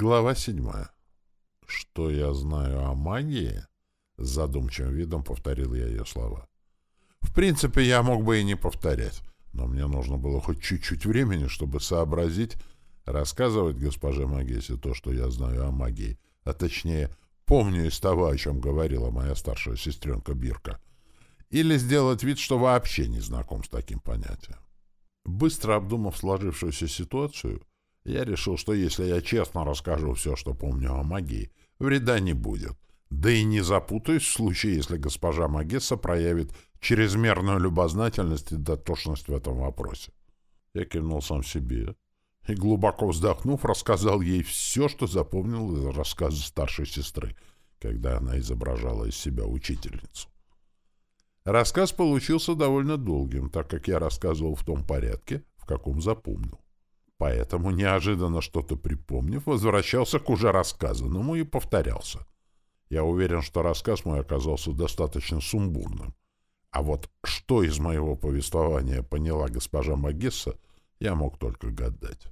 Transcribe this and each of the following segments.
Глава седьмая. «Что я знаю о магии?» С задумчивым видом повторил я ее слова. «В принципе, я мог бы и не повторять, но мне нужно было хоть чуть-чуть времени, чтобы сообразить, рассказывать госпоже Магесе то, что я знаю о магии, а точнее, помню из того, о чем говорила моя старшая сестренка Бирка, или сделать вид, что вообще не знаком с таким понятием. Быстро обдумав сложившуюся ситуацию, я решил, что если я честно расскажу все, что помню о магии, вреда не будет. Да и не запутаюсь в случае, если госпожа Магесса проявит чрезмерную любознательность и дотошность в этом вопросе. Я кивнул сам себе и, глубоко вздохнув, рассказал ей все, что запомнил из рассказа старшей сестры, когда она изображала из себя учительницу. Рассказ получился довольно долгим, так как я рассказывал в том порядке, в каком запомнил. Поэтому, неожиданно что-то припомнив, возвращался к уже рассказанному и повторялся. Я уверен, что рассказ мой оказался достаточно сумбурным. А вот что из моего повествования поняла госпожа Магесса, я мог только гадать.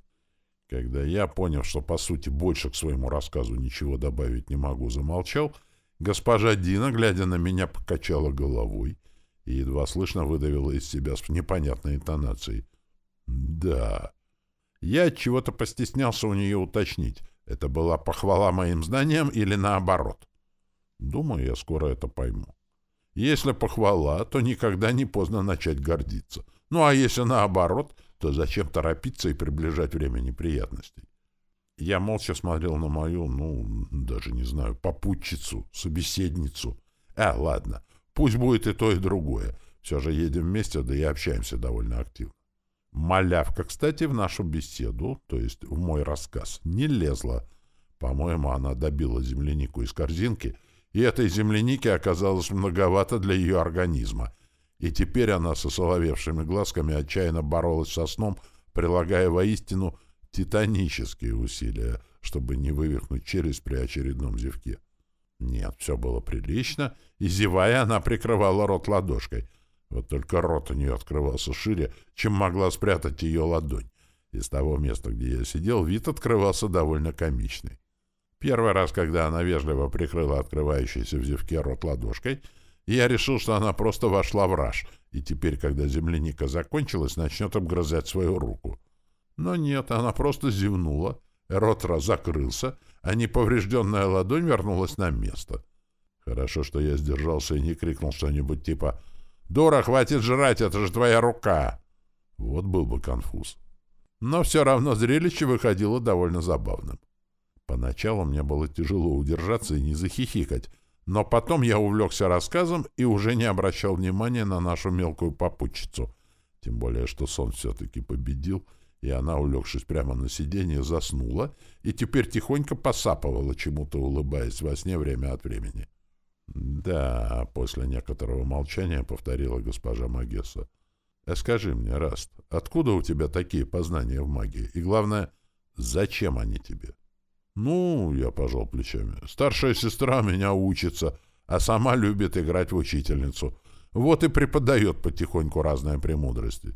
Когда я, понял, что, по сути, больше к своему рассказу ничего добавить не могу, замолчал, госпожа Дина, глядя на меня, покачала головой и едва слышно выдавила из себя с непонятной интонацией. «Да, я чего-то постеснялся у нее уточнить, это была похвала моим знаниям или наоборот. Думаю, я скоро это пойму. Если похвала, то никогда не поздно начать гордиться. Ну а если наоборот, то зачем торопиться и приближать время неприятностей? Я молча смотрел на мою, ну, даже не знаю, попутчицу, собеседницу. А, ладно, пусть будет и то, и другое. Все же едем вместе, да и общаемся довольно активно. Малявка, кстати, в нашу беседу, то есть в мой рассказ, не лезла. По-моему, она добила землянику из корзинки, и этой земляники оказалось многовато для ее организма. И теперь она со соловевшими глазками отчаянно боролась со сном, прилагая воистину титанические усилия, чтобы не вывихнуть челюсть при очередном зевке. Нет, все было прилично, и, зевая, она прикрывала рот ладошкой — вот только рот у нее открывался шире, чем могла спрятать ее ладонь. Из того места, где я сидел, вид открывался довольно комичный. Первый раз, когда она вежливо прикрыла открывающийся в зевке рот ладошкой, я решил, что она просто вошла в раж, и теперь, когда земляника закончилась, начнет обгрызать свою руку. Но нет, она просто зевнула, рот закрылся, а неповрежденная ладонь вернулась на место. Хорошо, что я сдержался и не крикнул что-нибудь типа Дура, хватит жрать, это же твоя рука. Вот был бы конфуз. Но все равно зрелище выходило довольно забавным. Поначалу мне было тяжело удержаться и не захихикать, но потом я увлекся рассказом и уже не обращал внимания на нашу мелкую попутчицу. Тем более, что сон все-таки победил, и она, улегшись прямо на сиденье, заснула и теперь тихонько посапывала, чему-то улыбаясь во сне время от времени. «Да», — после некоторого молчания повторила госпожа Магесса. «А скажи мне, Раст, откуда у тебя такие познания в магии? И главное, зачем они тебе?» «Ну, — я пожал плечами, — старшая сестра меня учится, а сама любит играть в учительницу. Вот и преподает потихоньку разные премудрости.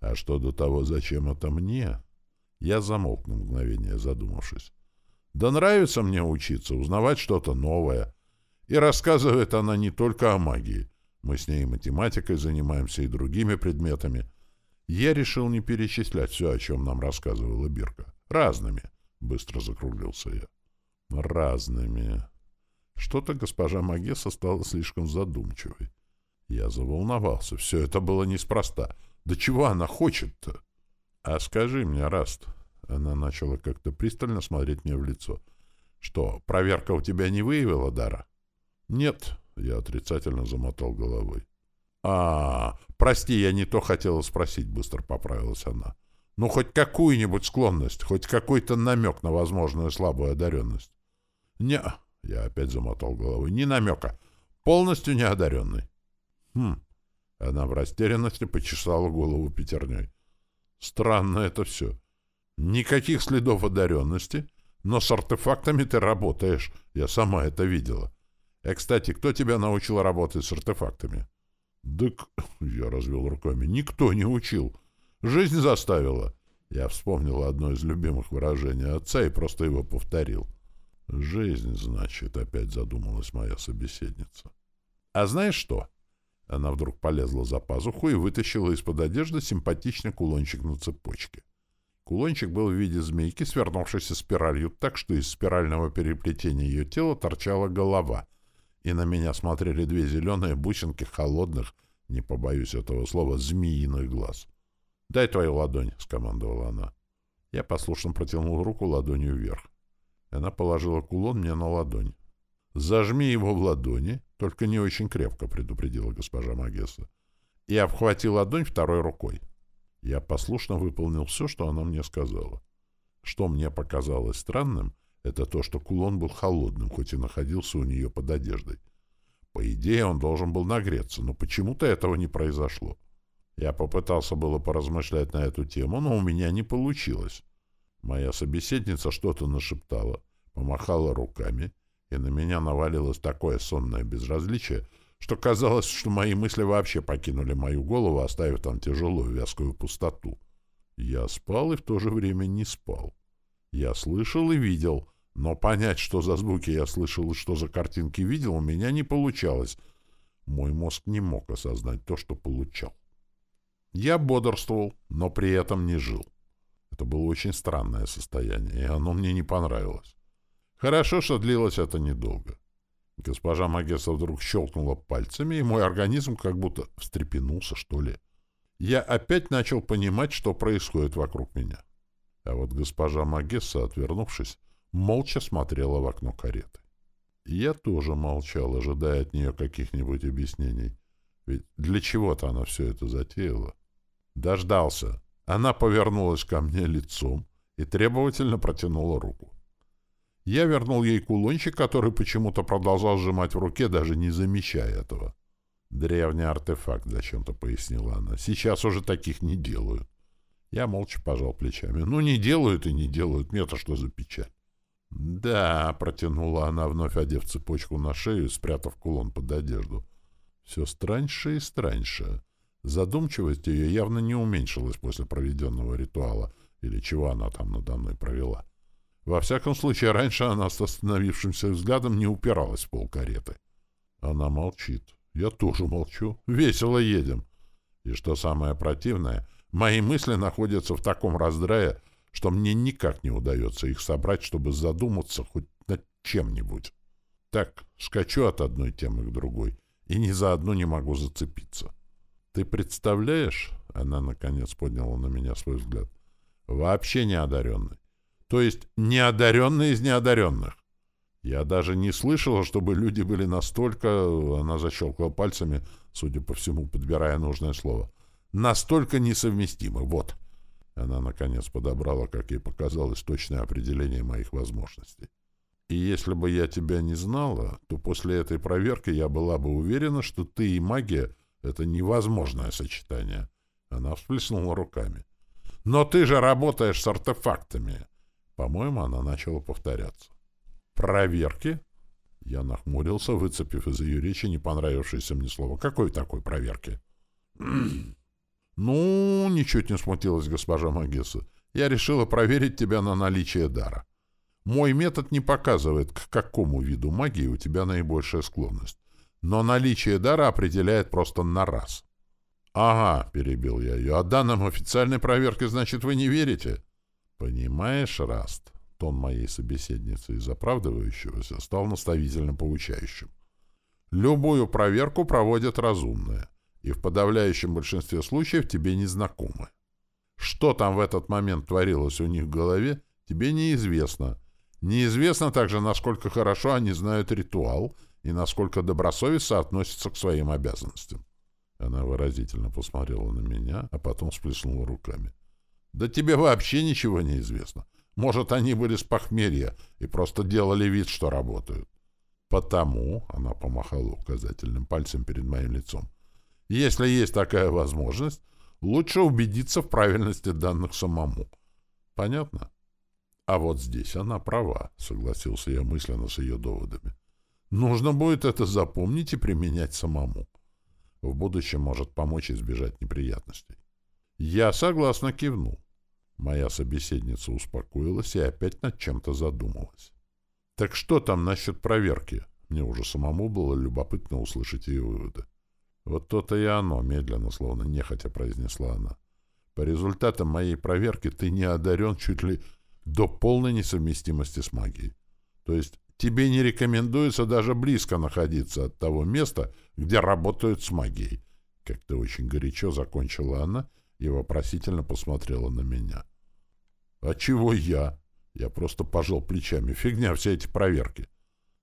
А что до того, зачем это мне?» Я замолк на мгновение, задумавшись. «Да нравится мне учиться, узнавать что-то новое». И рассказывает она не только о магии. Мы с ней математикой занимаемся и другими предметами. Я решил не перечислять все, о чем нам рассказывала Бирка. Разными. Быстро закруглился я. Разными. Что-то госпожа Магесса стала слишком задумчивой. Я заволновался. Все это было неспроста. Да чего она хочет-то? А скажи мне, Раст, она начала как-то пристально смотреть мне в лицо. Что, проверка у тебя не выявила дара? «Нет», — я отрицательно замотал головой. «А, прости, я не то хотела спросить», — быстро поправилась она. «Ну, хоть какую-нибудь склонность, хоть какой-то намек на возможную слабую одаренность». «Не», — я опять замотал головой, — «ни намека. Полностью неодаренный». «Хм». Она в растерянности почесала голову пятерней. «Странно это все. Никаких следов одаренности, но с артефактами ты работаешь. Я сама это видела. Э, кстати, кто тебя научил работать с артефактами? — Дык, — я развел руками, — никто не учил. Жизнь заставила. Я вспомнил одно из любимых выражений отца и просто его повторил. «Жизнь, значит», — опять задумалась моя собеседница. «А знаешь что?» Она вдруг полезла за пазуху и вытащила из-под одежды симпатичный кулончик на цепочке. Кулончик был в виде змейки, свернувшейся спиралью так, что из спирального переплетения ее тела торчала голова, и на меня смотрели две зеленые бусинки холодных, не побоюсь этого слова, змеиных глаз. «Дай твою ладонь», — скомандовала она. Я послушно протянул руку ладонью вверх. Она положила кулон мне на ладонь. «Зажми его в ладони, только не очень крепко», — предупредила госпожа Магесса. И обхватил ладонь второй рукой. Я послушно выполнил все, что она мне сказала. Что мне показалось странным, это то, что кулон был холодным, хоть и находился у нее под одеждой. По идее, он должен был нагреться, но почему-то этого не произошло. Я попытался было поразмышлять на эту тему, но у меня не получилось. Моя собеседница что-то нашептала, помахала руками, и на меня навалилось такое сонное безразличие, что казалось, что мои мысли вообще покинули мою голову, оставив там тяжелую вязкую пустоту. Я спал и в то же время не спал. Я слышал и видел, но понять, что за звуки я слышал и что за картинки видел, у меня не получалось. Мой мозг не мог осознать то, что получал. Я бодрствовал, но при этом не жил. Это было очень странное состояние, и оно мне не понравилось. Хорошо, что длилось это недолго. Госпожа Магесса вдруг щелкнула пальцами, и мой организм как будто встрепенулся, что ли. Я опять начал понимать, что происходит вокруг меня. А вот госпожа Магесса, отвернувшись, молча смотрела в окно кареты. Я тоже молчал, ожидая от нее каких-нибудь объяснений. Ведь для чего-то она все это затеяла. Дождался. Она повернулась ко мне лицом и требовательно протянула руку. Я вернул ей кулончик, который почему-то продолжал сжимать в руке, даже не замечая этого. «Древний артефакт», — зачем-то пояснила она. «Сейчас уже таких не делают». Я молча пожал плечами. «Ну, не делают и не делают. Мне-то что за печаль?» «Да», — протянула она, вновь одев цепочку на шею и спрятав кулон под одежду. «Все страньше и страньше». Задумчивость ее явно не уменьшилась после проведенного ритуала, или чего она там надо мной провела. Во всяком случае, раньше она с остановившимся взглядом не упиралась в пол кареты. Она молчит. Я тоже молчу. Весело едем. И что самое противное, мои мысли находятся в таком раздрае, что мне никак не удается их собрать, чтобы задуматься хоть над чем-нибудь. Так, скачу от одной темы к другой, и ни за одну не могу зацепиться. Ты представляешь, она наконец подняла на меня свой взгляд, вообще неодаренный. То есть неодаренный из неодаренных. Я даже не слышала, чтобы люди были настолько... Она защелкала пальцами, судя по всему, подбирая нужное слово. Настолько несовместимы. Вот. Она, наконец, подобрала, как ей показалось, точное определение моих возможностей. И если бы я тебя не знала, то после этой проверки я была бы уверена, что ты и магия — это невозможное сочетание. Она всплеснула руками. Но ты же работаешь с артефактами. По-моему, она начала повторяться. «Проверки?» Я нахмурился, выцепив из ее речи не понравившееся мне слово. «Какой такой проверки?» «Ну, ничуть не смутилась госпожа Магесса. Я решила проверить тебя на наличие дара. Мой метод не показывает, к какому виду магии у тебя наибольшая склонность. Но наличие дара определяет просто на раз». «Ага», — перебил я ее, — «а данным официальной проверки, значит, вы не верите?» «Понимаешь, Раст?» Тон моей собеседницы из оправдывающегося стал наставительно получающим. «Любую проверку проводят разумные, и в подавляющем большинстве случаев тебе незнакомы. Что там в этот момент творилось у них в голове, тебе неизвестно. Неизвестно также, насколько хорошо они знают ритуал и насколько добросовестно относятся к своим обязанностям». Она выразительно посмотрела на меня, а потом сплеснула руками. Да тебе вообще ничего не известно. Может, они были с похмелья и просто делали вид, что работают. Потому, — она помахала указательным пальцем перед моим лицом, — если есть такая возможность, лучше убедиться в правильности данных самому. Понятно? А вот здесь она права, — согласился я мысленно с ее доводами. Нужно будет это запомнить и применять самому. В будущем может помочь избежать неприятностей. Я согласно кивнул. Моя собеседница успокоилась и опять над чем-то задумалась. «Так что там насчет проверки?» Мне уже самому было любопытно услышать ее выводы. «Вот то-то и оно», — медленно, словно нехотя произнесла она. «По результатам моей проверки ты не одарен чуть ли до полной несовместимости с магией. То есть тебе не рекомендуется даже близко находиться от того места, где работают с магией. Как-то очень горячо закончила она и вопросительно посмотрела на меня. «А чего я?» Я просто пожал плечами. «Фигня все эти проверки».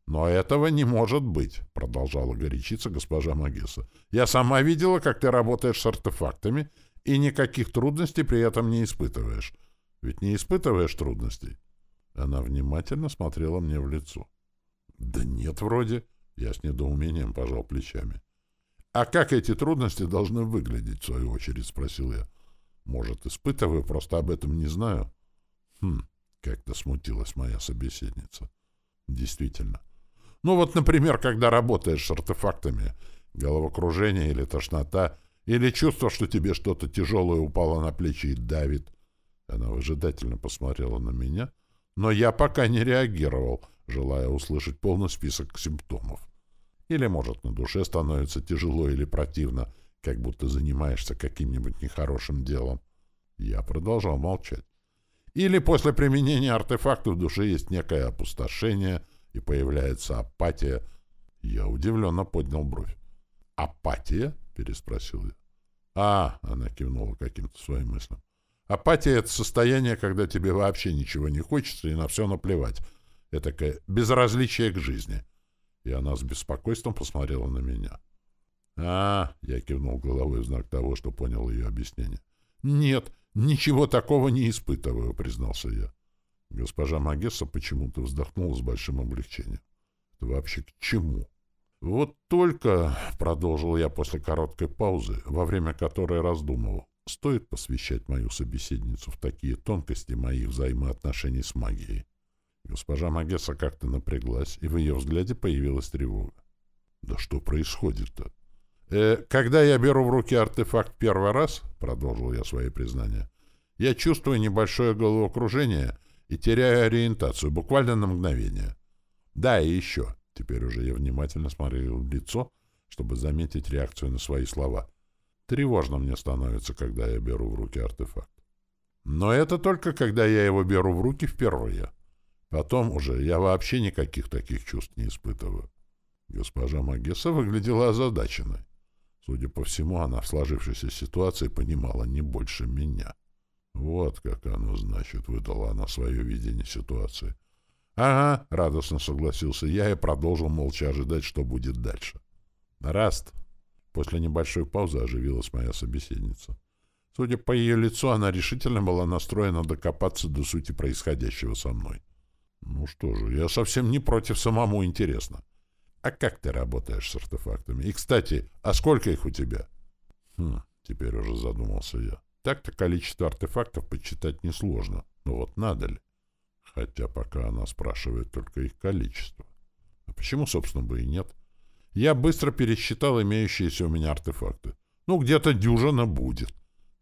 «Но этого не может быть», — продолжала горячиться госпожа Магесса. «Я сама видела, как ты работаешь с артефактами, и никаких трудностей при этом не испытываешь. Ведь не испытываешь трудностей?» Она внимательно смотрела мне в лицо. «Да нет, вроде». Я с недоумением пожал плечами. «А как эти трудности должны выглядеть, в свою очередь?» — спросил я. «Может, испытываю, просто об этом не знаю». «Хм», — как-то смутилась моя собеседница. «Действительно. Ну вот, например, когда работаешь с артефактами, головокружение или тошнота, или чувство, что тебе что-то тяжелое упало на плечи и давит». Она выжидательно посмотрела на меня, но я пока не реагировал, желая услышать полный список симптомов. Или, может, на душе становится тяжело или противно, как будто занимаешься каким-нибудь нехорошим делом. Я продолжал молчать. Или после применения артефакта в душе есть некое опустошение и появляется апатия. Я удивленно поднял бровь. «Апатия?» — переспросил я. «А!» — она кивнула каким-то своим мыслям. «Апатия — это состояние, когда тебе вообще ничего не хочется и на все наплевать. Этакое безразличие к жизни. И она с беспокойством посмотрела на меня. «А, — я кивнул головой в знак того, что понял ее объяснение. — Нет, ничего такого не испытываю, — признался я. Госпожа Магесса почему-то вздохнула с большим облегчением. — Это вообще к чему? — Вот только, — продолжил я после короткой паузы, во время которой раздумывал, стоит посвящать мою собеседницу в такие тонкости моих взаимоотношений с магией. Госпожа Магесса как-то напряглась, и в ее взгляде появилась тревога. «Да что происходит-то?» э, «Когда я беру в руки артефакт первый раз, — продолжил я свои признания, — я чувствую небольшое головокружение и теряю ориентацию буквально на мгновение. Да, и еще. Теперь уже я внимательно смотрел в лицо, чтобы заметить реакцию на свои слова. Тревожно мне становится, когда я беру в руки артефакт. Но это только когда я его беру в руки впервые. Потом уже я вообще никаких таких чувств не испытываю. Госпожа Магесса выглядела озадаченной. Судя по всему, она в сложившейся ситуации понимала не больше меня. Вот как оно значит, выдала она свое видение ситуации. «Ага», — радостно согласился я и продолжил молча ожидать, что будет дальше. «Раст». После небольшой паузы оживилась моя собеседница. Судя по ее лицу, она решительно была настроена докопаться до сути происходящего со мной. Ну что же, я совсем не против, самому интересно. А как ты работаешь с артефактами? И, кстати, а сколько их у тебя? Хм, теперь уже задумался я. Так-то количество артефактов подсчитать несложно. Но вот надо ли? Хотя пока она спрашивает только их количество. А почему, собственно, бы и нет? Я быстро пересчитал имеющиеся у меня артефакты. Ну, где-то дюжина будет.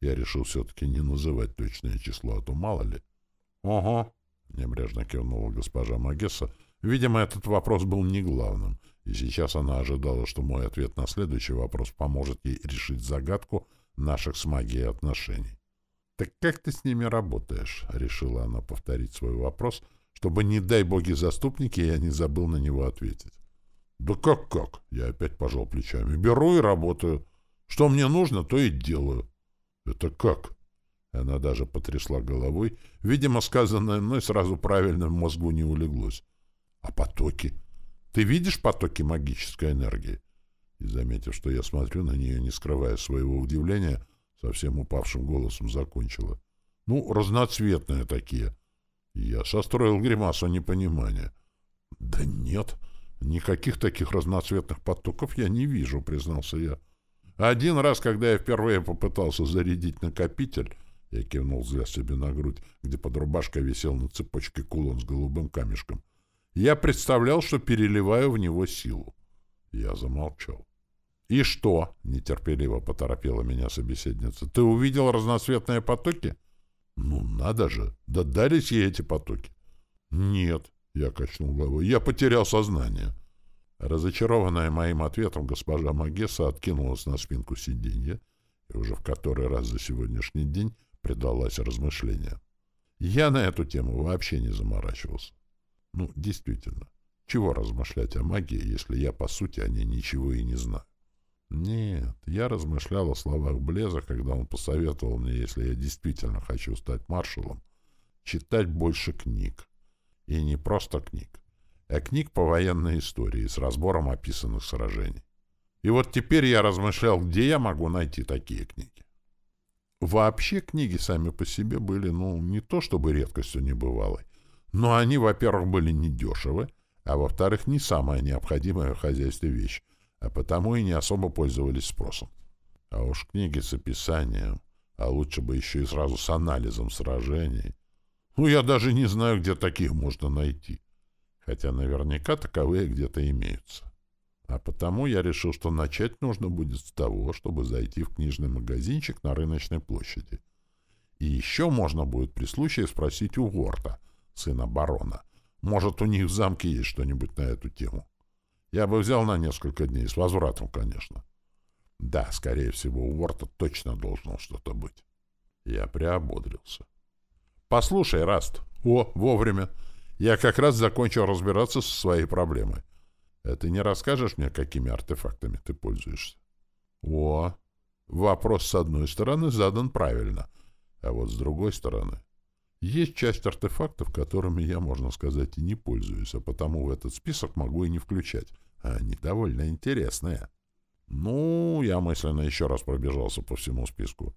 Я решил все-таки не называть точное число, а то мало ли. — Ого, — небрежно кивнула госпожа Магесса. Видимо, этот вопрос был не главным, и сейчас она ожидала, что мой ответ на следующий вопрос поможет ей решить загадку наших с магией отношений. «Так как ты с ними работаешь?» — решила она повторить свой вопрос, чтобы, не дай боги заступники, я не забыл на него ответить. «Да как-как?» — я опять пожал плечами. «Беру и работаю. Что мне нужно, то и делаю». «Это как?» Она даже потрясла головой. Видимо, сказанное мной сразу правильно в мозгу не улеглось. А потоки? Ты видишь потоки магической энергии? И, заметив, что я смотрю на нее, не скрывая своего удивления, совсем упавшим голосом закончила. Ну, разноцветные такие. Я состроил гримасу непонимания. Да нет, никаких таких разноцветных потоков я не вижу, признался я. Один раз, когда я впервые попытался зарядить накопитель, я кивнул взгляд себе на грудь, где под рубашкой висел на цепочке кулон с голубым камешком. Я представлял, что переливаю в него силу. Я замолчал. «И что?» — нетерпеливо поторопила меня собеседница. «Ты увидел разноцветные потоки?» Ну, надо же, да дались ей эти потоки. Нет, я качнул головой, я потерял сознание. Разочарованная моим ответом, госпожа Магесса откинулась на спинку сиденья и уже в который раз за сегодняшний день предалась размышлениям. Я на эту тему вообще не заморачивался. Ну, действительно, чего размышлять о магии, если я, по сути, о ней ничего и не знаю? Нет, я размышлял о словах Блеза, когда он посоветовал мне, если я действительно хочу стать маршалом, читать больше книг. И не просто книг, а книг по военной истории с разбором описанных сражений. И вот теперь я размышлял, где я могу найти такие книги. Вообще книги сами по себе были, ну, не то чтобы редкостью небывалой, но они, во-первых, были недешевы, а во-вторых, не самая необходимая в хозяйстве вещь, а потому и не особо пользовались спросом. А уж книги с описанием, а лучше бы еще и сразу с анализом сражений. Ну, я даже не знаю, где таких можно найти. Хотя наверняка таковые где-то имеются. А потому я решил, что начать нужно будет с того, чтобы зайти в книжный магазинчик на рыночной площади. И еще можно будет при случае спросить у Ворта, сына барона. Может, у них в замке есть что-нибудь на эту тему. Я бы взял на несколько дней, с возвратом, конечно. Да, скорее всего, у Ворта точно должно что-то быть. Я приободрился. Послушай, Раст. О, вовремя. Я как раз закончил разбираться со своей проблемой. А ты не расскажешь мне, какими артефактами ты пользуешься? О, вопрос с одной стороны задан правильно, а вот с другой стороны есть часть артефактов, которыми я, можно сказать, и не пользуюсь, а потому в этот список могу и не включать. Они довольно интересные. Ну, я мысленно еще раз пробежался по всему списку.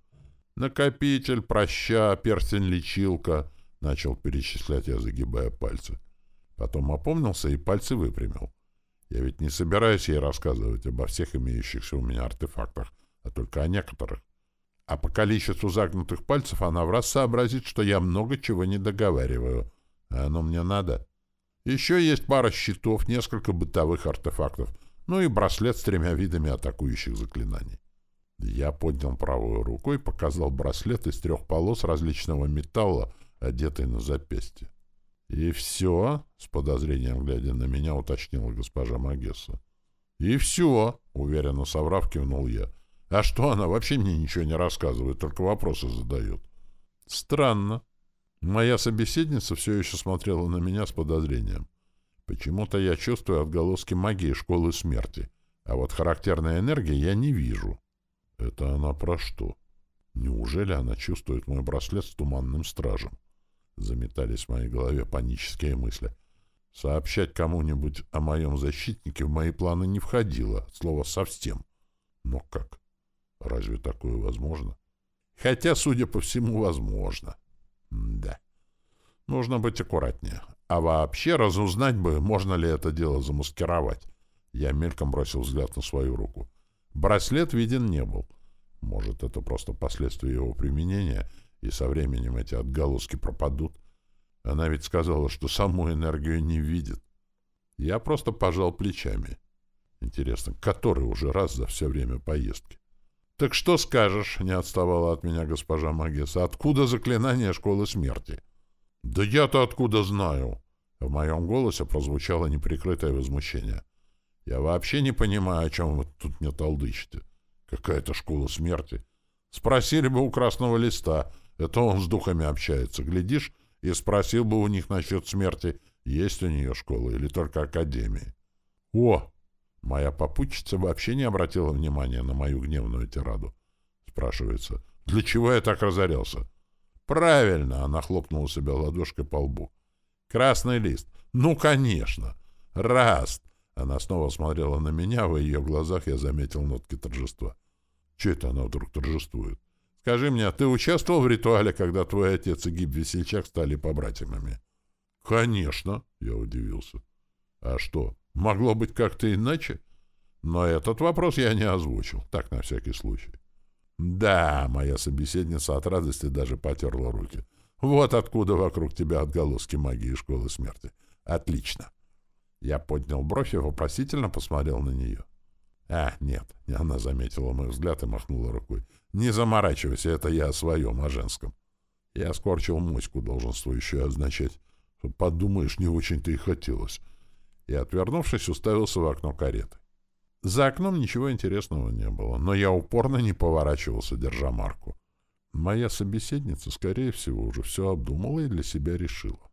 Накопитель, проща, перстень-лечилка. Начал перечислять я, загибая пальцы. Потом опомнился и пальцы выпрямил. Я ведь не собираюсь ей рассказывать обо всех имеющихся у меня артефактах, а только о некоторых. А по количеству загнутых пальцев она в раз сообразит, что я много чего не договариваю. А оно мне надо. Еще есть пара щитов, несколько бытовых артефактов, ну и браслет с тремя видами атакующих заклинаний. Я поднял правую руку и показал браслет из трех полос различного металла, одетый на запястье. «И все?» — с подозрением глядя на меня, уточнила госпожа Магесса. «И все!» — уверенно соврав, кивнул я. «А что она вообще мне ничего не рассказывает, только вопросы задает?» «Странно». Моя собеседница все еще смотрела на меня с подозрением. Почему-то я чувствую отголоски магии школы смерти, а вот характерной энергии я не вижу. Это она про что? Неужели она чувствует мой браслет с туманным стражем? Заметались в моей голове панические мысли. Сообщать кому-нибудь о моем защитнике в мои планы не входило, слово совсем. Но как? Разве такое возможно? Хотя, судя по всему, возможно. М да. Нужно быть аккуратнее. А вообще разузнать бы, можно ли это дело замаскировать. Я мельком бросил взгляд на свою руку. Браслет виден не был. Может, это просто последствия его применения — и со временем эти отголоски пропадут. Она ведь сказала, что саму энергию не видит. Я просто пожал плечами. Интересно, который уже раз за все время поездки? — Так что скажешь, — не отставала от меня госпожа Магеса, — откуда заклинание школы смерти? — Да я-то откуда знаю? В моем голосе прозвучало неприкрытое возмущение. — Я вообще не понимаю, о чем вы тут мне толдычите. Какая-то школа смерти. Спросили бы у красного листа, это он с духами общается. Глядишь, и спросил бы у них насчет смерти, есть у нее школа или только академия. О! Моя попутчица вообще не обратила внимания на мою гневную тираду. Спрашивается, для чего я так разорялся? Правильно, она хлопнула себя ладошкой по лбу. Красный лист. Ну, конечно. Раст. Она снова смотрела на меня, в ее глазах я заметил нотки торжества. Че это она вдруг торжествует? Скажи мне, а ты участвовал в ритуале, когда твой отец и Гиб-Весельчак стали побратимами? — Конечно, — я удивился. — А что, могло быть как-то иначе? Но этот вопрос я не озвучил, так на всякий случай. — Да, моя собеседница от радости даже потерла руки. Вот откуда вокруг тебя отголоски магии школы смерти. Отлично. Я поднял бровь и вопросительно посмотрел на нее. А, нет, она заметила мой взгляд и махнула рукой. Не заморачивайся, это я о своем, о женском. Я скорчил моську, долженствующую означать, подумаешь, не очень-то и хотелось, и, отвернувшись, уставился в окно кареты. За окном ничего интересного не было, но я упорно не поворачивался, держа марку. Моя собеседница, скорее всего, уже все обдумала и для себя решила.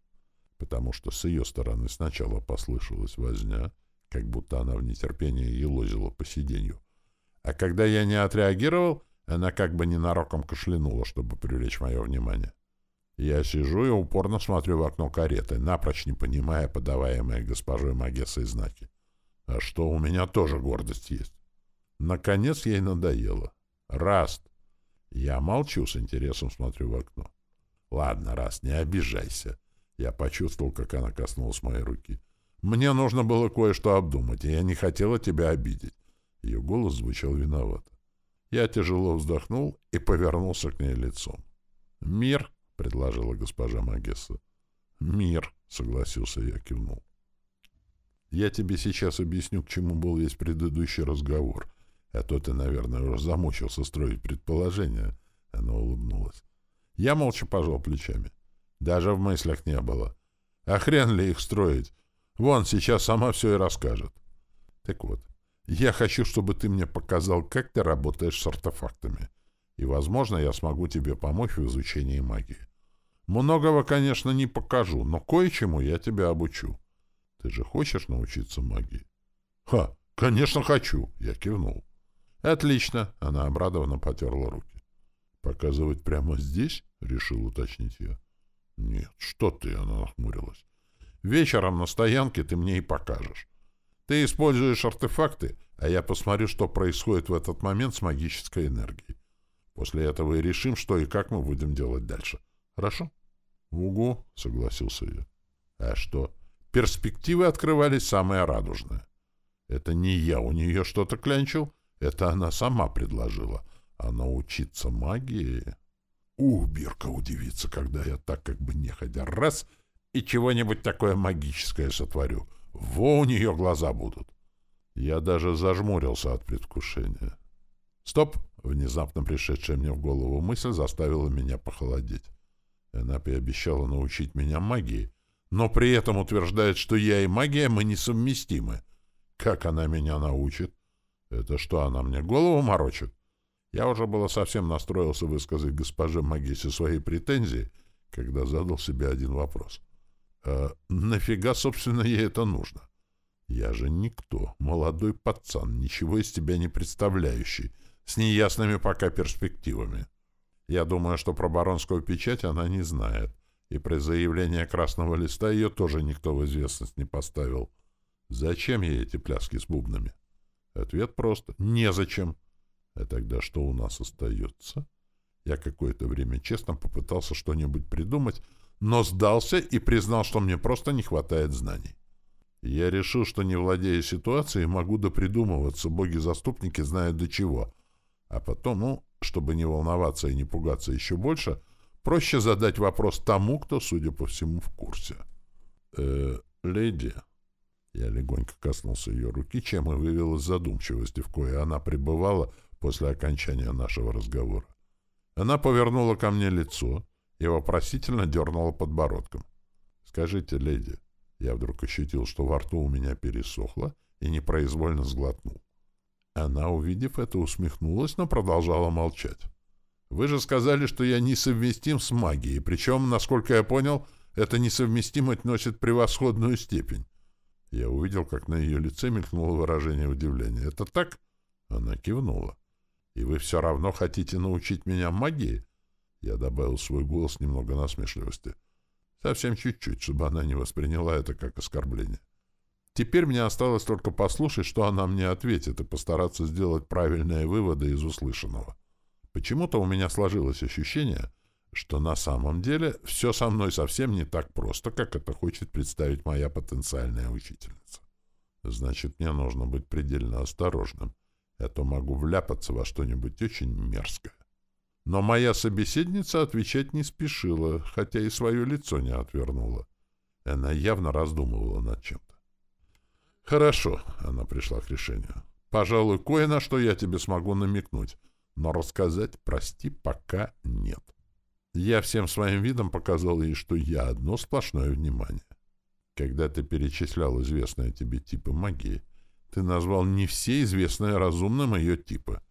Потому что с ее стороны сначала послышалась возня, как будто она в нетерпении елозила по сиденью. А когда я не отреагировал, она как бы ненароком кашлянула, чтобы привлечь мое внимание. Я сижу и упорно смотрю в окно кареты, напрочь не понимая подаваемые госпожой Магессой знаки. А что, у меня тоже гордость есть. Наконец ей надоело. Раст. Я молчу, с интересом смотрю в окно. Ладно, Раст, не обижайся. Я почувствовал, как она коснулась моей руки. Мне нужно было кое-что обдумать, и я не хотела тебя обидеть. Ее голос звучал виновато. Я тяжело вздохнул и повернулся к ней лицом. «Мир», — предложила госпожа Магесса. «Мир», — согласился я, кивнул. «Я тебе сейчас объясню, к чему был весь предыдущий разговор, а то ты, наверное, уже замучился строить предположения». Она улыбнулась. Я молча пожал плечами. Даже в мыслях не было. А хрен ли их строить? Вон, сейчас сама все и расскажет. Так вот, я хочу, чтобы ты мне показал, как ты работаешь с артефактами. И, возможно, я смогу тебе помочь в изучении магии. Многого, конечно, не покажу, но кое-чему я тебя обучу. Ты же хочешь научиться магии? Ха, конечно, хочу, я кивнул. Отлично, она обрадованно потерла руки. Показывать прямо здесь? Решил уточнить я. Нет, что ты, она нахмурилась. Вечером на стоянке ты мне и покажешь. Ты используешь артефакты, а я посмотрю, что происходит в этот момент с магической энергией. После этого и решим, что и как мы будем делать дальше. Хорошо? Угу, согласился я. А что? Перспективы открывались самые радужные. Это не я у нее что-то клянчил, это она сама предложила. А научиться магии... Ух, Бирка удивится, когда я так как бы неходя раз и чего-нибудь такое магическое сотворю. Во у нее глаза будут. Я даже зажмурился от предвкушения. «Стоп!» — внезапно пришедшая мне в голову мысль заставила меня похолодеть. Она пообещала научить меня магии, но при этом утверждает, что я и магия мы несовместимы. Как она меня научит? Это что, она мне голову морочит? Я уже было совсем настроился высказать госпоже Магисе свои претензии, когда задал себе один вопрос. А нафига, собственно, ей это нужно? Я же никто, молодой пацан, ничего из тебя не представляющий, с неясными пока перспективами. Я думаю, что про баронскую печать она не знает, и при заявлении красного листа ее тоже никто в известность не поставил. Зачем ей эти пляски с бубнами? Ответ прост — незачем. А тогда что у нас остается? Я какое-то время честно попытался что-нибудь придумать, но сдался и признал, что мне просто не хватает знаний. Я решил, что не владея ситуацией, могу допридумываться, боги-заступники знают до чего. А потом, ну, чтобы не волноваться и не пугаться еще больше, проще задать вопрос тому, кто, судя по всему, в курсе. «Э, леди...» Я легонько коснулся ее руки, чем и вывел из задумчивости, в кое она пребывала после окончания нашего разговора. Она повернула ко мне лицо и вопросительно дернула подбородком. «Скажите, леди...» Я вдруг ощутил, что во рту у меня пересохло, и непроизвольно сглотнул. Она, увидев это, усмехнулась, но продолжала молчать. «Вы же сказали, что я несовместим с магией, причем, насколько я понял, эта несовместимость носит превосходную степень». Я увидел, как на ее лице мелькнуло выражение удивления. «Это так?» Она кивнула. «И вы все равно хотите научить меня магии?» Я добавил свой голос немного насмешливости. Совсем чуть-чуть, чтобы она не восприняла это как оскорбление. Теперь мне осталось только послушать, что она мне ответит, и постараться сделать правильные выводы из услышанного. Почему-то у меня сложилось ощущение, что на самом деле все со мной совсем не так просто, как это хочет представить моя потенциальная учительница. Значит, мне нужно быть предельно осторожным, а то могу вляпаться во что-нибудь очень мерзкое. Но моя собеседница отвечать не спешила, хотя и свое лицо не отвернула. Она явно раздумывала над чем-то. «Хорошо», — она пришла к решению. «Пожалуй, кое на что я тебе смогу намекнуть, но рассказать, прости, пока нет». Я всем своим видом показал ей, что я одно сплошное внимание. Когда ты перечислял известные тебе типы магии, ты назвал не все известные разумным ее типы.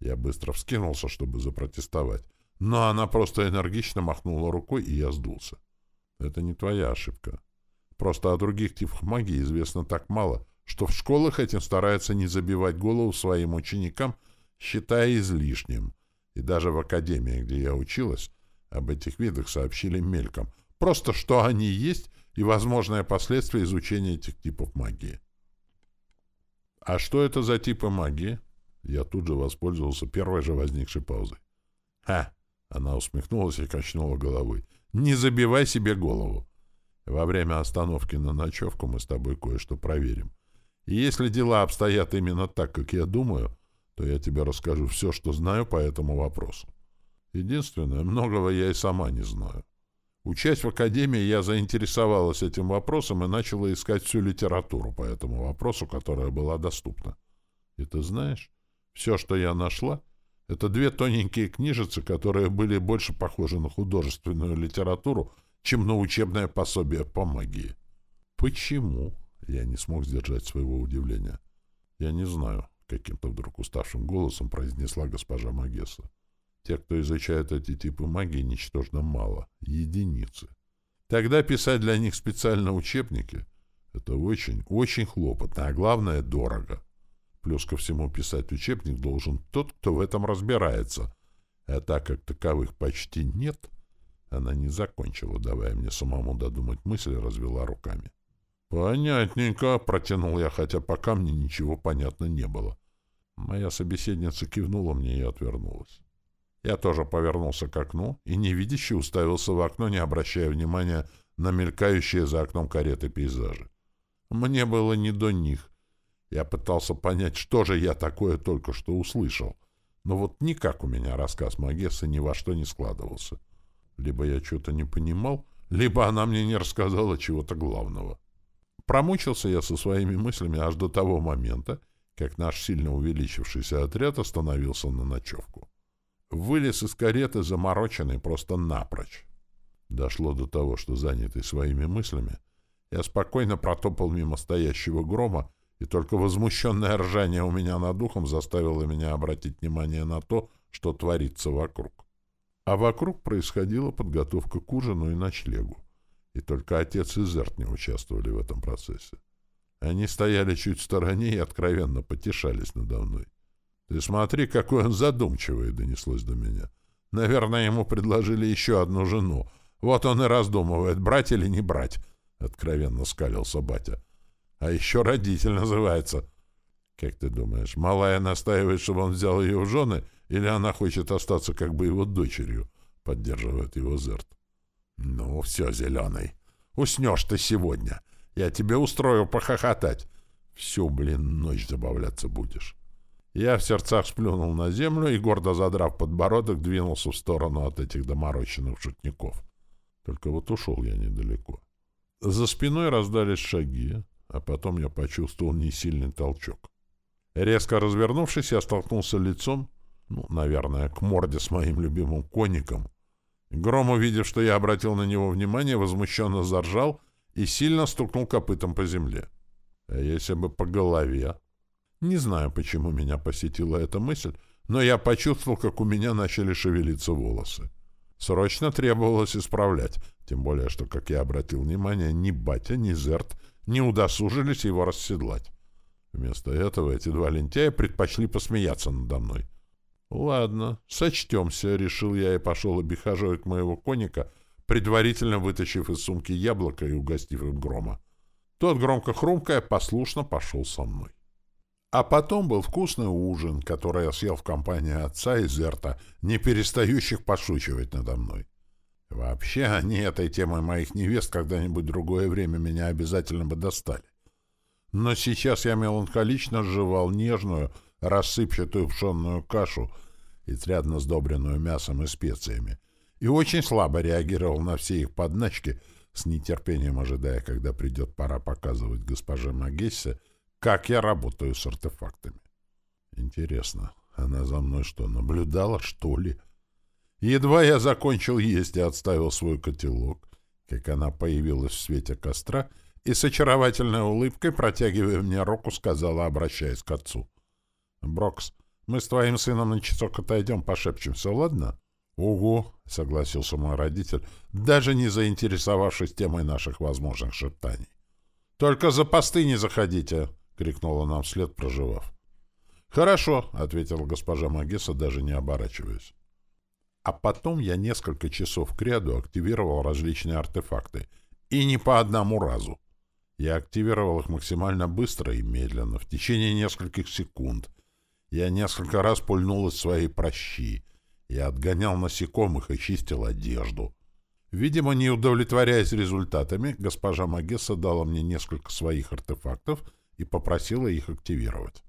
Я быстро вскинулся, чтобы запротестовать, но она просто энергично махнула рукой, и я сдулся. Это не твоя ошибка. Просто о других типах магии известно так мало, что в школах этим стараются не забивать голову своим ученикам, считая излишним. И даже в академии, где я училась, об этих видах сообщили мельком. Просто что они есть и возможные последствия изучения этих типов магии. А что это за типы магии? Я тут же воспользовался первой же возникшей паузой. «Ха!» — она усмехнулась и качнула головой. «Не забивай себе голову. Во время остановки на ночевку мы с тобой кое-что проверим. И если дела обстоят именно так, как я думаю, то я тебе расскажу все, что знаю по этому вопросу. Единственное, многого я и сама не знаю. Учась в академии, я заинтересовалась этим вопросом и начала искать всю литературу по этому вопросу, которая была доступна. И ты знаешь, все, что я нашла, это две тоненькие книжицы, которые были больше похожи на художественную литературу, чем на учебное пособие по магии. Почему? Я не смог сдержать своего удивления. Я не знаю, каким-то вдруг уставшим голосом произнесла госпожа Магесса. Те, кто изучает эти типы магии, ничтожно мало. Единицы. Тогда писать для них специально учебники — это очень, очень хлопотно, а главное — дорого. Плюс ко всему писать учебник должен тот, кто в этом разбирается. А так как таковых почти нет, она не закончила, давая мне самому додумать мысль, развела руками. «Понятненько», — протянул я, хотя пока мне ничего понятно не было. Моя собеседница кивнула мне и отвернулась. Я тоже повернулся к окну и невидяще уставился в окно, не обращая внимания на мелькающие за окном кареты пейзажи. Мне было не до них. Я пытался понять, что же я такое только что услышал. Но вот никак у меня рассказ Магессы ни во что не складывался. Либо я что-то не понимал, либо она мне не рассказала чего-то главного. Промучился я со своими мыслями аж до того момента, как наш сильно увеличившийся отряд остановился на ночевку. Вылез из кареты замороченный просто напрочь. Дошло до того, что, занятый своими мыслями, я спокойно протопал мимо стоящего грома, и только возмущенное ржание у меня над духом заставило меня обратить внимание на то, что творится вокруг. А вокруг происходила подготовка к ужину и ночлегу и только отец и Зерт не участвовали в этом процессе. Они стояли чуть в стороне и откровенно потешались надо мной. «Ты смотри, какой он задумчивый!» — донеслось до меня. «Наверное, ему предложили еще одну жену. Вот он и раздумывает, брать или не брать!» — откровенно скалился батя. «А еще родитель называется!» «Как ты думаешь, малая настаивает, чтобы он взял ее в жены, или она хочет остаться как бы его дочерью?» — поддерживает его Зерт. «Ну, все, зеленый, уснешь ты сегодня. Я тебе устрою похохотать. Всю, блин, ночь забавляться будешь». Я в сердцах сплюнул на землю и, гордо задрав подбородок, двинулся в сторону от этих доморощенных шутников. Только вот ушел я недалеко. За спиной раздались шаги, а потом я почувствовал несильный толчок. Резко развернувшись, я столкнулся лицом, ну, наверное, к морде с моим любимым конником, Гром, увидев, что я обратил на него внимание, возмущенно заржал и сильно стукнул копытом по земле. А если бы по голове? Не знаю, почему меня посетила эта мысль, но я почувствовал, как у меня начали шевелиться волосы. Срочно требовалось исправлять, тем более, что, как я обратил внимание, ни батя, ни зерт не удосужились его расседлать. Вместо этого эти два лентяя предпочли посмеяться надо мной. «Ладно, сочтемся», — решил я и пошел обихаживать моего коника, предварительно вытащив из сумки яблоко и угостив им грома. Тот, громко хрумкая, послушно пошел со мной. А потом был вкусный ужин, который я съел в компании отца и Зерта, не перестающих подшучивать надо мной. Вообще, они этой темой моих невест когда-нибудь другое время меня обязательно бы достали. Но сейчас я меланхолично жевал нежную, рассыпчатую пшенную кашу, изрядно сдобренную мясом и специями, и очень слабо реагировал на все их подначки, с нетерпением ожидая, когда придет пора показывать госпоже Магессе, как я работаю с артефактами. Интересно, она за мной что, наблюдала, что ли? Едва я закончил есть и отставил свой котелок, как она появилась в свете костра и с очаровательной улыбкой, протягивая мне руку, сказала, обращаясь к отцу. «Брокс, мы с твоим сыном на часок отойдем, пошепчемся, ладно?» «Угу», — согласился мой родитель, даже не заинтересовавшись темой наших возможных шептаний. «Только за посты не заходите!» — крикнула нам вслед, проживав. «Хорошо», — ответила госпожа Магесса, даже не оборачиваясь. А потом я несколько часов кряду активировал различные артефакты. И не по одному разу. Я активировал их максимально быстро и медленно, в течение нескольких секунд. Я несколько раз пульнул из своей прощи. Я отгонял насекомых и чистил одежду. Видимо, не удовлетворяясь результатами, госпожа Магесса дала мне несколько своих артефактов и попросила их активировать.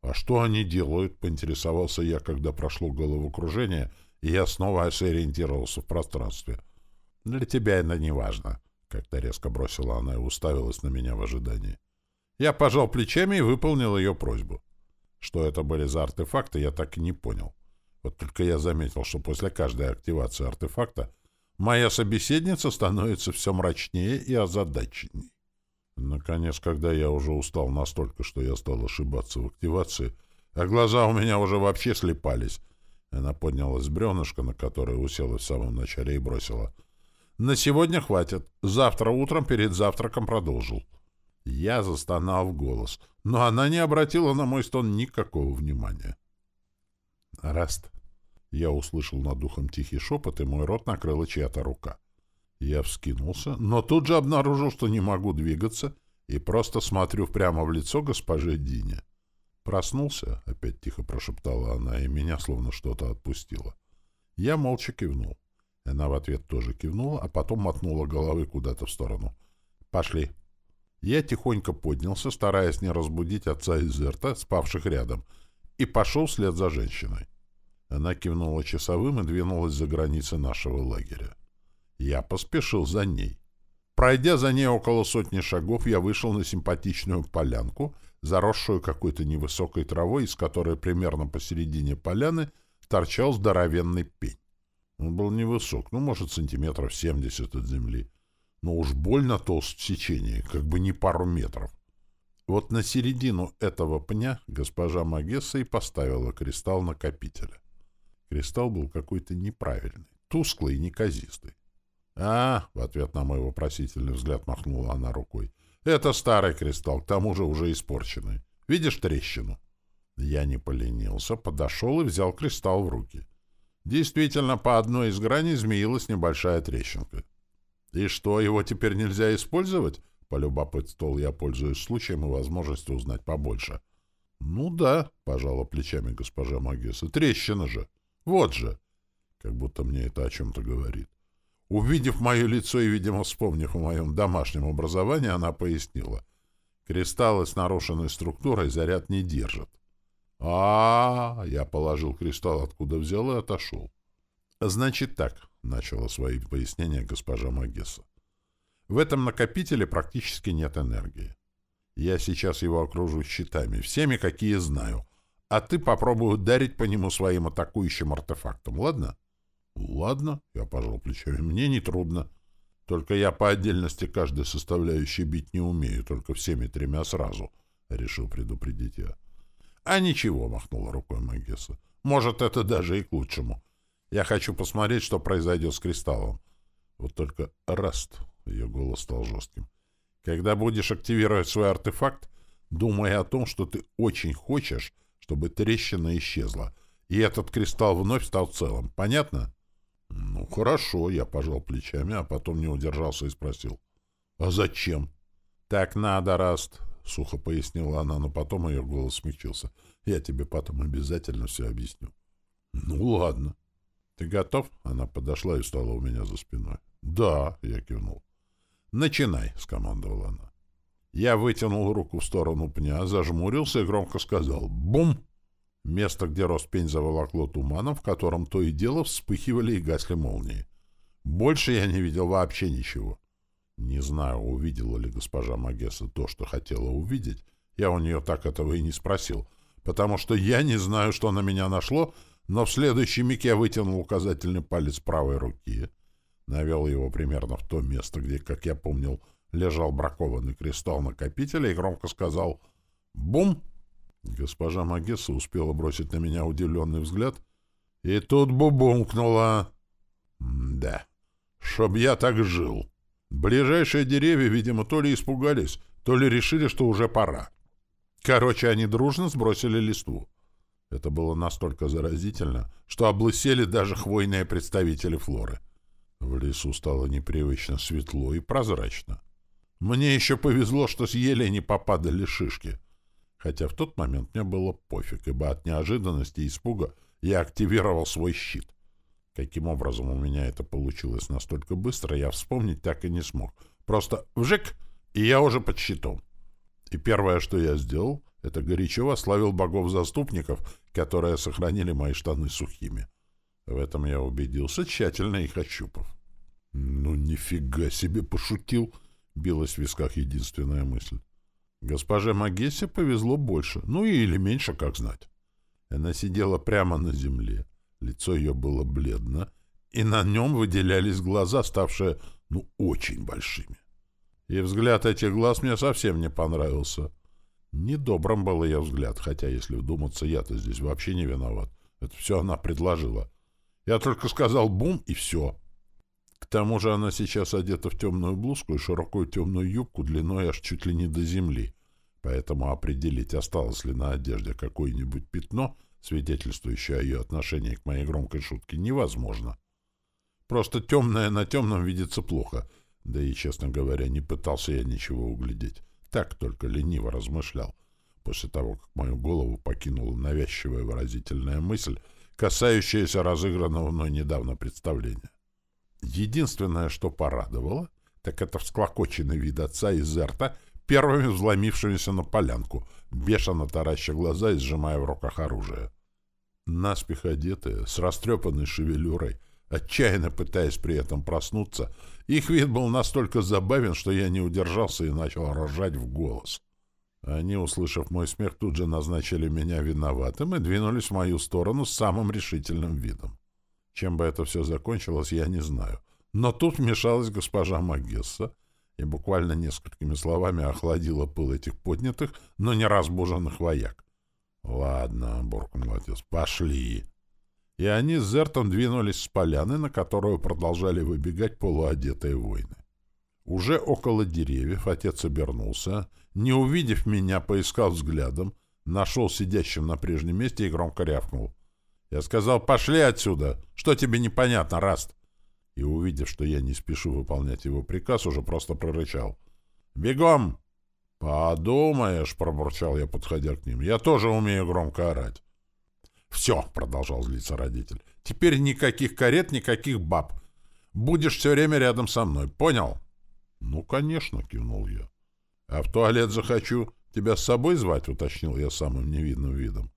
«А что они делают?» — поинтересовался я, когда прошло головокружение, и я снова сориентировался в пространстве. «Для тебя это не важно», — как-то резко бросила она и уставилась на меня в ожидании. Я пожал плечами и выполнил ее просьбу. Что это были за артефакты, я так и не понял. Вот только я заметил, что после каждой активации артефакта моя собеседница становится все мрачнее и озадаченней. Наконец, когда я уже устал настолько, что я стал ошибаться в активации, а глаза у меня уже вообще слепались, она поднялась с бревнышка, на которое уселась в самом начале, и бросила. «На сегодня хватит. Завтра утром перед завтраком продолжил». Я застонал в голос, но она не обратила на мой стон никакого внимания. «Раст!» Я услышал над духом тихий шепот, и мой рот накрыла чья-то рука. Я вскинулся, но тут же обнаружил, что не могу двигаться, и просто смотрю прямо в лицо госпоже Дине. «Проснулся?» — опять тихо прошептала она, и меня словно что-то отпустило. Я молча кивнул. Она в ответ тоже кивнула, а потом мотнула головой куда-то в сторону. «Пошли». Я тихонько поднялся, стараясь не разбудить отца и Зерта, спавших рядом, и пошел вслед за женщиной. Она кивнула часовым и двинулась за границы нашего лагеря. Я поспешил за ней. Пройдя за ней около сотни шагов, я вышел на симпатичную полянку, заросшую какой-то невысокой травой, из которой примерно посередине поляны торчал здоровенный пень. Он был невысок, ну, может, сантиметров семьдесят от земли, но уж больно толст в сечении, как бы не пару метров. Вот на середину этого пня госпожа Магесса и поставила кристалл накопителя. Кристалл был какой-то неправильный, тусклый и неказистый. «А!» — в ответ на мой вопросительный взгляд махнула она рукой. «Это старый кристалл, к тому же уже испорченный. Видишь трещину?» Я не поленился, подошел и взял кристалл в руки. Действительно, по одной из граней змеилась небольшая трещинка. «И что, его теперь нельзя использовать?» — полюбопытствовал я, пользуясь случаем и возможностью узнать побольше. «Ну да», — пожала плечами госпожа Магесса, — «трещина же. Вот же!» Как будто мне это о чем-то говорит. Увидев мое лицо и, видимо, вспомнив о моем домашнем образовании, она пояснила. Кристаллы с нарушенной структурой заряд не держат. а, -а, -а Я положил кристалл, откуда взял, и отошел. «Значит так», — начала свои пояснения госпожа Магесса. «В этом накопителе практически нет энергии. Я сейчас его окружу щитами, всеми, какие знаю, а ты попробуй ударить по нему своим атакующим артефактом, ладно?» Ладно, я пожал плечами, мне не трудно. Только я по отдельности каждой составляющей бить не умею, только всеми тремя сразу, — решил предупредить я. — А ничего, — махнула рукой Магесса. — Может, это даже и к лучшему. Я хочу посмотреть, что произойдет с кристаллом. Вот только Раст, — ее голос стал жестким, — когда будешь активировать свой артефакт, думай о том, что ты очень хочешь, чтобы трещина исчезла, и этот кристалл вновь стал целым. Понятно? — ну, хорошо, я пожал плечами, а потом не удержался и спросил. А зачем? Так надо, Раст, сухо пояснила она, но потом ее голос смягчился. Я тебе потом обязательно все объясню. Ну, ладно. Ты готов? Она подошла и встала у меня за спиной. Да, я кивнул. Начинай, скомандовала она. Я вытянул руку в сторону пня, зажмурился и громко сказал «Бум!» Место, где рос пень, заволокло туманом, в котором то и дело вспыхивали и гасли молнии. Больше я не видел вообще ничего. Не знаю, увидела ли госпожа Магесса то, что хотела увидеть. Я у нее так этого и не спросил, потому что я не знаю, что на меня нашло, но в следующий миг я вытянул указательный палец правой руки, навел его примерно в то место, где, как я помнил, лежал бракованный кристалл накопителя и громко сказал «Бум!». Госпожа Магесса успела бросить на меня удивленный взгляд, и тут бубумкнула. Да, чтоб я так жил. Ближайшие деревья, видимо, то ли испугались, то ли решили, что уже пора. Короче, они дружно сбросили листву. Это было настолько заразительно, что облысели даже хвойные представители флоры. В лесу стало непривычно светло и прозрачно. Мне еще повезло, что с ели не попадали шишки. Хотя в тот момент мне было пофиг, ибо от неожиданности и испуга я активировал свой щит. Каким образом у меня это получилось настолько быстро, я вспомнить так и не смог. Просто вжик, и я уже под щитом. И первое, что я сделал, это горячо вославил богов-заступников, которые сохранили мои штаны сухими. В этом я убедился, тщательно их ощупав. «Ну, нифига себе пошутил!» — билась в висках единственная мысль. Госпоже Магессе повезло больше, ну или меньше, как знать. Она сидела прямо на земле, лицо ее было бледно, и на нем выделялись глаза, ставшие, ну, очень большими. И взгляд этих глаз мне совсем не понравился. Недобрым был ее взгляд, хотя, если вдуматься, я-то здесь вообще не виноват. Это все она предложила. Я только сказал «бум» и все. К тому же она сейчас одета в темную блузку и широкую темную юбку длиной аж чуть ли не до земли. Поэтому определить, осталось ли на одежде какое-нибудь пятно, свидетельствующее о ее отношении к моей громкой шутке, невозможно. Просто темное на темном видится плохо — да и, честно говоря, не пытался я ничего углядеть. Так только лениво размышлял. После того, как мою голову покинула навязчивая выразительная мысль, касающаяся разыгранного мной недавно представления. Единственное, что порадовало, так это всклокоченный вид отца из Зерта, первыми взломившимися на полянку, бешено тараща глаза и сжимая в руках оружие. Наспех одетые, с растрепанной шевелюрой, отчаянно пытаясь при этом проснуться, их вид был настолько забавен, что я не удержался и начал рожать в голос. Они, услышав мой смех, тут же назначили меня виноватым и двинулись в мою сторону с самым решительным видом. Чем бы это все закончилось, я не знаю. Но тут вмешалась госпожа Магесса и буквально несколькими словами охладила пыл этих поднятых, но не разбуженных вояк. — Ладно, — буркнул отец, — пошли и они с Зертом двинулись с поляны, на которую продолжали выбегать полуодетые воины. Уже около деревьев отец обернулся, не увидев меня, поискал взглядом, нашел сидящим на прежнем месте и громко рявкнул. Я сказал, пошли отсюда, что тебе непонятно, Раст? И, увидев, что я не спешу выполнять его приказ, уже просто прорычал. «Бегом!» «Подумаешь», — пробурчал я, подходя к ним, — «я тоже умею громко орать». «Все», — продолжал злиться родитель, — «теперь никаких карет, никаких баб. Будешь все время рядом со мной, понял?» «Ну, конечно», — кивнул я. «А в туалет захочу. Тебя с собой звать?» — уточнил я самым невидным видом.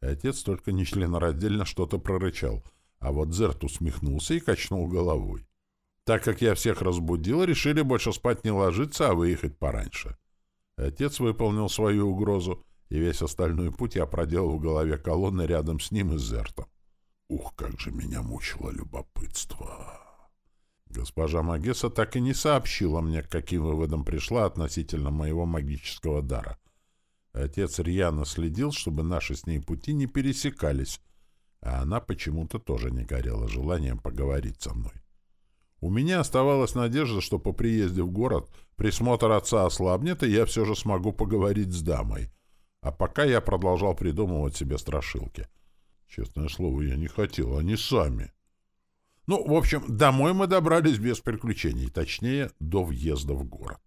Отец только нечленораздельно что-то прорычал, а вот Зерт усмехнулся и качнул головой. Так как я всех разбудил, решили больше спать не ложиться, а выехать пораньше. Отец выполнил свою угрозу, и весь остальной путь я проделал в голове колонны рядом с ним и Зертом. Ух, как же меня мучило любопытство! Госпожа Магесса так и не сообщила мне, к каким выводам пришла относительно моего магического дара. Отец рьяно следил, чтобы наши с ней пути не пересекались, а она почему-то тоже не горела желанием поговорить со мной. У меня оставалась надежда, что по приезде в город присмотр отца ослабнет, и я все же смогу поговорить с дамой — а пока я продолжал придумывать себе страшилки. Честное слово, я не хотел, они сами. Ну, в общем, домой мы добрались без приключений, точнее, до въезда в город.